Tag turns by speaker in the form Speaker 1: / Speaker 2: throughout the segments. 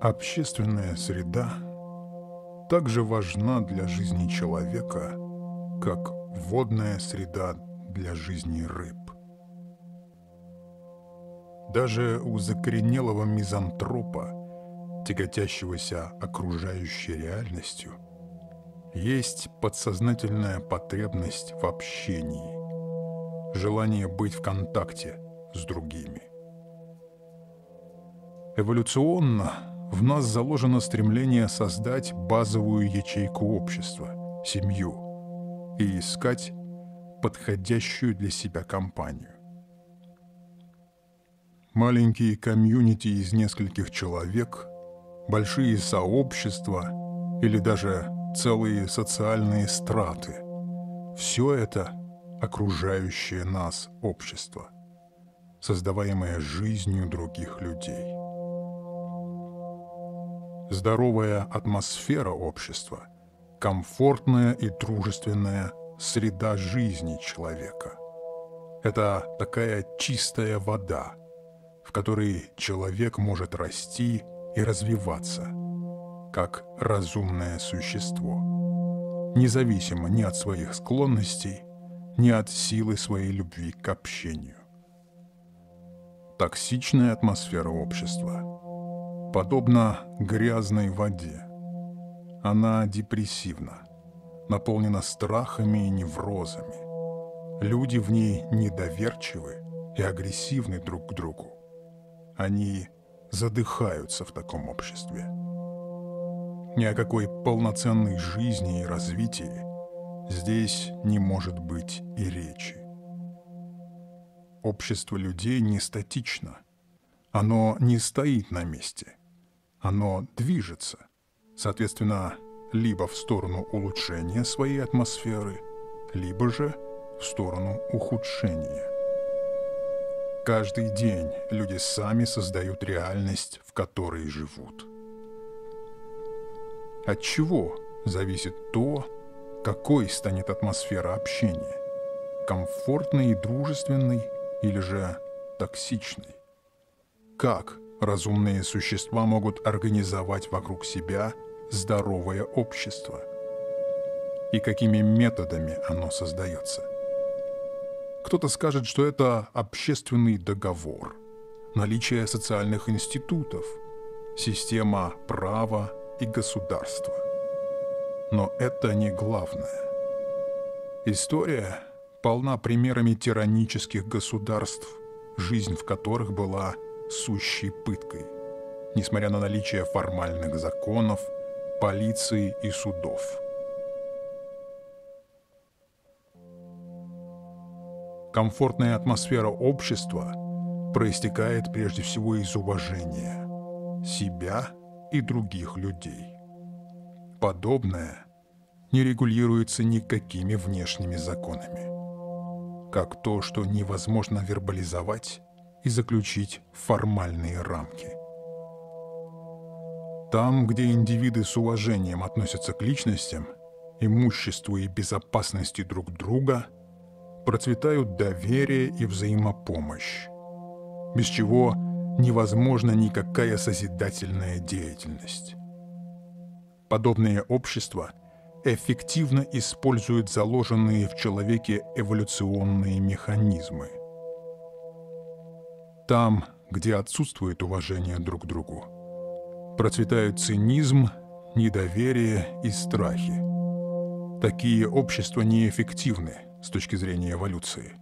Speaker 1: Общественная среда также важна для жизни человека, как водная среда для жизни рыб. Даже у закоренелого мизантропа, тяготящегося окружающей реальностью, есть подсознательная потребность в общении, желание быть в контакте с другими. Эволюционно в нас заложено стремление создать базовую ячейку общества, семью, и искать подходящую для себя компанию. Маленькие комьюнити из нескольких человек, большие сообщества или даже целые социальные страты – все это окружающее нас общество, создаваемое жизнью других людей – здоровая атмосфера общества, комфортная и дружественная среда жизни человека. Это такая чистая вода, в которой человек может расти и развиваться, как разумное существо, независимо ни от своих склонностей, ни от силы своей любви к общению. Токсичная атмосфера общества – подобна грязной воде. Она депрессивна, наполнена страхами и неврозами. Люди в ней недоверчивы и агрессивны друг к другу. Они задыхаются в таком обществе. Ни о какой полноценной жизни и развитии здесь не может быть и речи. Общество людей не статично. Оно не стоит на месте оно движется, соответственно, либо в сторону улучшения своей атмосферы, либо же в сторону ухудшения. Каждый день люди сами создают реальность, в которой живут. От чего зависит то, какой станет атмосфера общения? Комфортной и дружественной или же токсичной? Как разумные существа могут организовать вокруг себя здоровое общество. И какими методами оно создается. Кто-то скажет, что это общественный договор, наличие социальных институтов, система права и государства. Но это не главное. История полна примерами тиранических государств, жизнь в которых была – сущей пыткой, несмотря на наличие формальных законов, полиции и судов. Комфортная атмосфера общества проистекает прежде всего из уважения себя и других людей. Подобное не регулируется никакими внешними законами, как то, что невозможно вербализовать и заключить формальные рамки. Там, где индивиды с уважением относятся к личностям, имуществу и безопасности друг друга, процветают доверие и взаимопомощь, без чего невозможна никакая созидательная деятельность. Подобные общества эффективно используют заложенные в человеке эволюционные механизмы – там, где отсутствует уважение друг к другу, процветают цинизм, недоверие и страхи. Такие общества неэффективны с точки зрения эволюции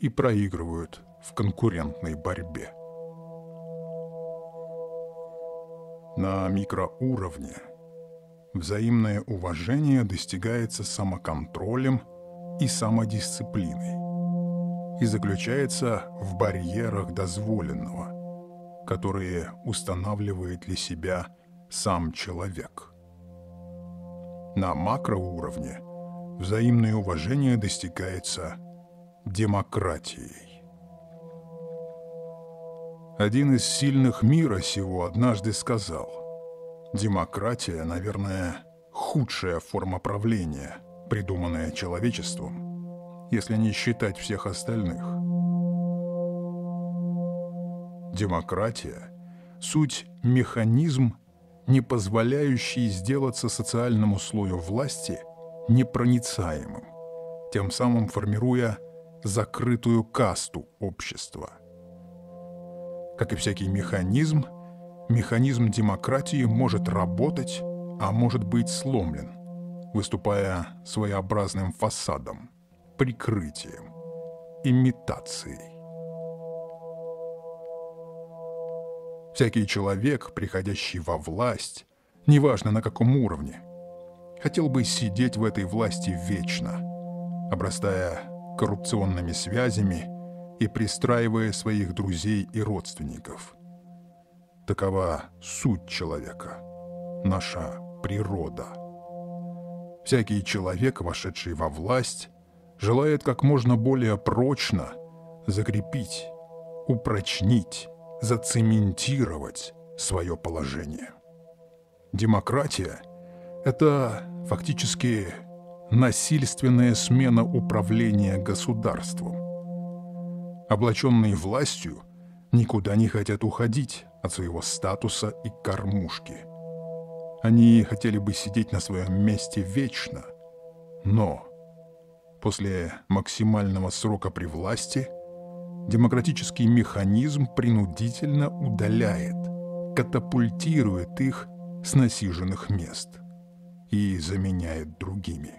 Speaker 1: и проигрывают в конкурентной борьбе. На микроуровне взаимное уважение достигается самоконтролем и самодисциплиной и заключается в барьерах дозволенного, которые устанавливает для себя сам человек. На макроуровне взаимное уважение достигается демократией. Один из сильных мира сего однажды сказал, «Демократия, наверное, худшая форма правления, придуманная человечеством, если не считать всех остальных. Демократия – суть механизм не позволяющий сделаться социальному слою власти непроницаемым, тем самым формируя закрытую касту общества. Как и всякий механизм, механизм демократии может работать, а может быть сломлен, выступая своеобразным фасадом, прикрытием, имитацией. Всякий человек, приходящий во власть, неважно на каком уровне, хотел бы сидеть в этой власти вечно, обрастая коррупционными связями и пристраивая своих друзей и родственников. Такова суть человека, наша природа. Всякий человек, вошедший во власть, желает как можно более прочно закрепить, упрочнить, зацементировать свое положение. Демократия — это фактически насильственная смена управления государством. Облаченные властью никуда не хотят уходить от своего статуса и кормушки. Они хотели бы сидеть на своем месте вечно, но после максимального срока при власти демократический механизм принудительно удаляет, катапультирует их с насиженных мест и заменяет другими.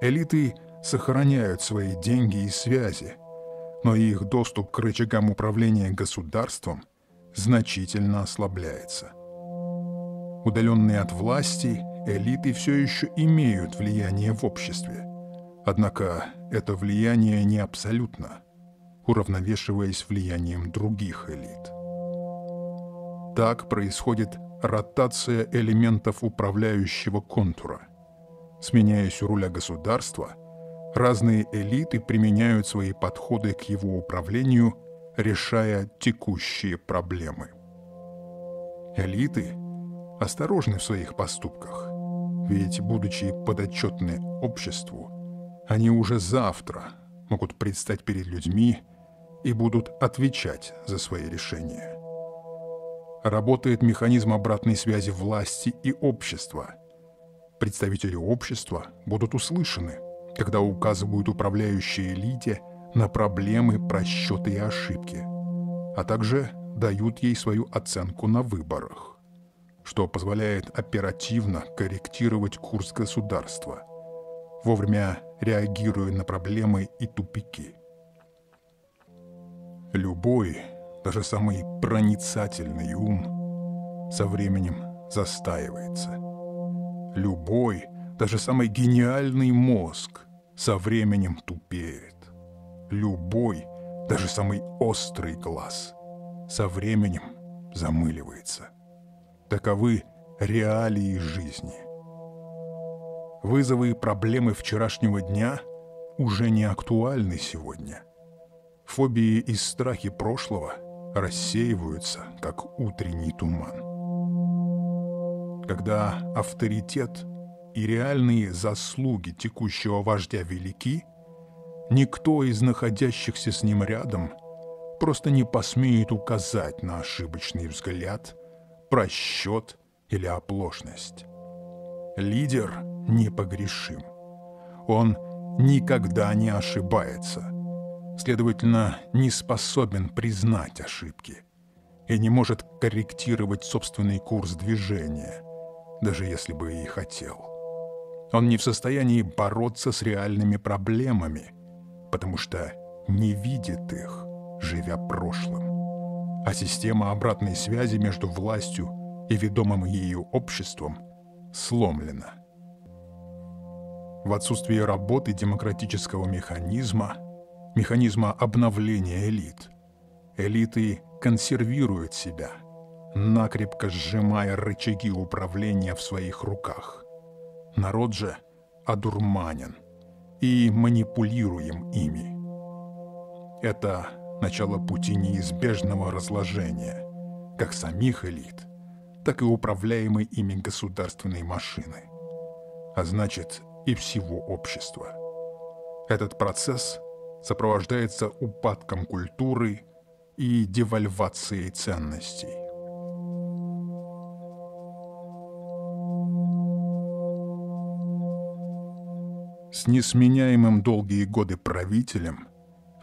Speaker 1: Элиты сохраняют свои деньги и связи, но их доступ к рычагам управления государством значительно ослабляется. Удаленные от власти, элиты все еще имеют влияние в обществе. Однако это влияние не абсолютно, уравновешиваясь влиянием других элит. Так происходит ротация элементов управляющего контура – Сменяясь у руля государства, разные элиты применяют свои подходы к его управлению, решая текущие проблемы. Элиты осторожны в своих поступках, ведь, будучи подотчетны обществу, они уже завтра могут предстать перед людьми и будут отвечать за свои решения. Работает механизм обратной связи власти и общества – представители общества будут услышаны, когда указывают управляющей элите на проблемы, просчеты и ошибки, а также дают ей свою оценку на выборах, что позволяет оперативно корректировать курс государства, вовремя реагируя на проблемы и тупики. Любой, даже самый проницательный ум со временем застаивается – Любой, даже самый гениальный мозг со временем тупеет. Любой, даже самый острый глаз со временем замыливается. Таковы реалии жизни. Вызовы и проблемы вчерашнего дня уже не актуальны сегодня. Фобии и страхи прошлого рассеиваются, как утренний туман когда авторитет и реальные заслуги текущего вождя велики, никто из находящихся с ним рядом просто не посмеет указать на ошибочный взгляд, просчет или оплошность. Лидер непогрешим. Он никогда не ошибается, следовательно, не способен признать ошибки и не может корректировать собственный курс движения – даже если бы и хотел. Он не в состоянии бороться с реальными проблемами, потому что не видит их, живя прошлым. А система обратной связи между властью и ведомым ею обществом сломлена. В отсутствие работы демократического механизма, механизма обновления элит, элиты консервируют себя – накрепко сжимая рычаги управления в своих руках. Народ же одурманен и манипулируем ими. Это начало пути неизбежного разложения как самих элит, так и управляемой ими государственной машины, а значит и всего общества. Этот процесс сопровождается упадком культуры и девальвацией ценностей. С несменяемым долгие годы правителем –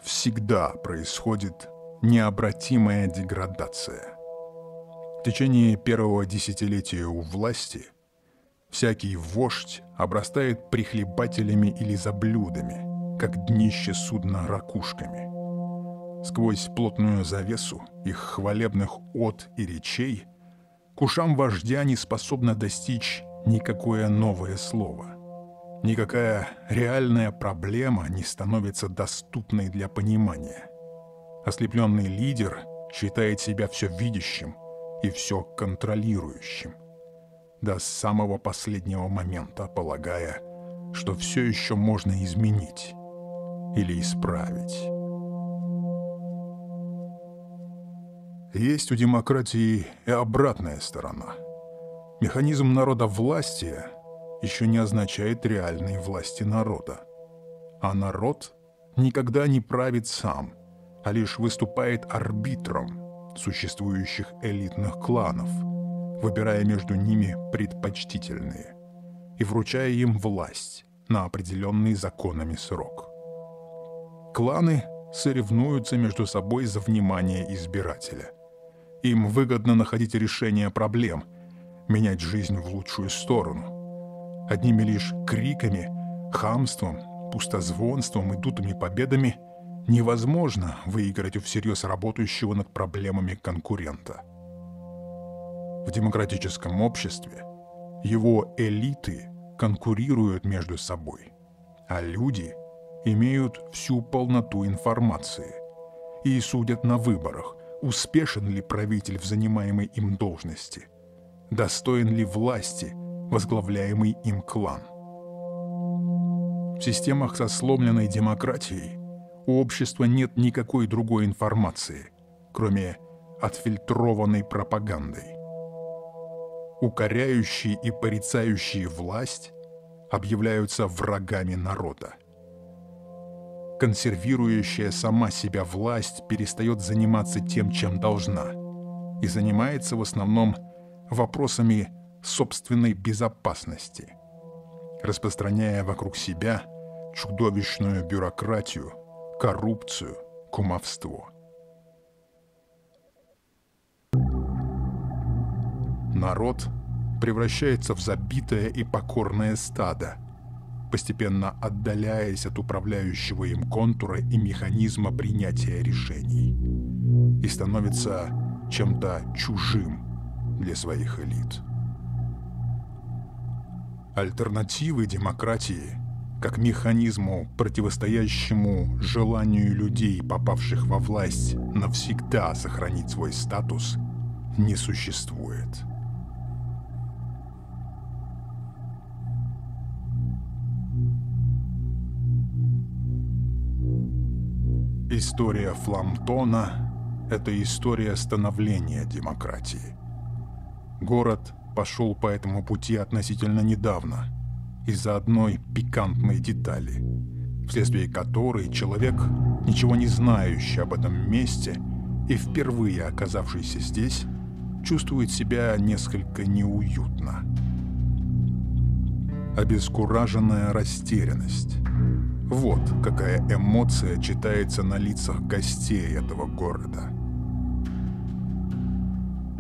Speaker 1: всегда происходит необратимая деградация. В течение первого десятилетия у власти всякий вождь обрастает прихлебателями или заблюдами, как днище судна ракушками. Сквозь плотную завесу их хвалебных от и речей к ушам вождя не способно достичь никакое новое слово. Никакая реальная проблема не становится доступной для понимания. Ослепленный лидер считает себя все видящим – и все контролирующим. До самого последнего момента полагая, что все еще можно изменить или исправить. Есть у демократии и обратная сторона. Механизм народа власти еще не означает реальной власти народа. А народ никогда не правит сам, а лишь выступает арбитром – существующих элитных кланов, выбирая между ними предпочтительные и вручая им власть на определенный законами срок. Кланы соревнуются между собой за внимание избирателя. Им выгодно находить решение проблем, менять жизнь в лучшую сторону. Одними лишь криками, хамством, пустозвонством и дутыми победами – невозможно выиграть у всерьез работающего над проблемами конкурента. В демократическом обществе его элиты конкурируют между собой, а люди имеют всю полноту информации и судят на выборах, успешен ли правитель в занимаемой им должности, достоин ли власти возглавляемый им клан. В системах со сломленной демократией у общества нет никакой другой информации, кроме отфильтрованной пропагандой. Укоряющие и порицающие власть объявляются врагами народа. Консервирующая сама себя власть перестает заниматься тем, чем должна, и занимается в основном вопросами собственной безопасности, распространяя вокруг себя чудовищную бюрократию, коррупцию, кумовство. Народ превращается в забитое и покорное стадо, постепенно отдаляясь от управляющего им контура и механизма принятия решений, и становится чем-то чужим для своих элит. Альтернативы демократии как механизму, противостоящему желанию людей, попавших во власть, навсегда сохранить свой статус, не существует. История Фламтона – это история становления демократии. Город пошел по этому пути относительно недавно – из-за одной пикантной детали, вследствие которой человек, ничего не знающий об этом месте и впервые оказавшийся здесь, чувствует себя несколько неуютно. Обескураженная растерянность. Вот какая эмоция читается на лицах гостей этого города.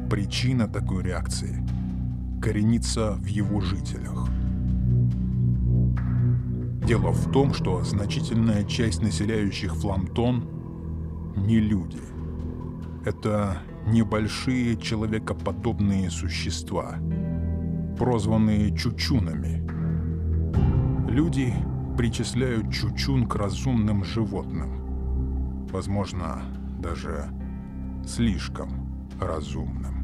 Speaker 1: Причина такой реакции коренится в его жителях – Дело в том, что значительная часть населяющих Фламтон не люди. Это небольшие человекоподобные существа, прозванные чучунами. Люди причисляют чучун к разумным животным. Возможно, даже слишком разумным.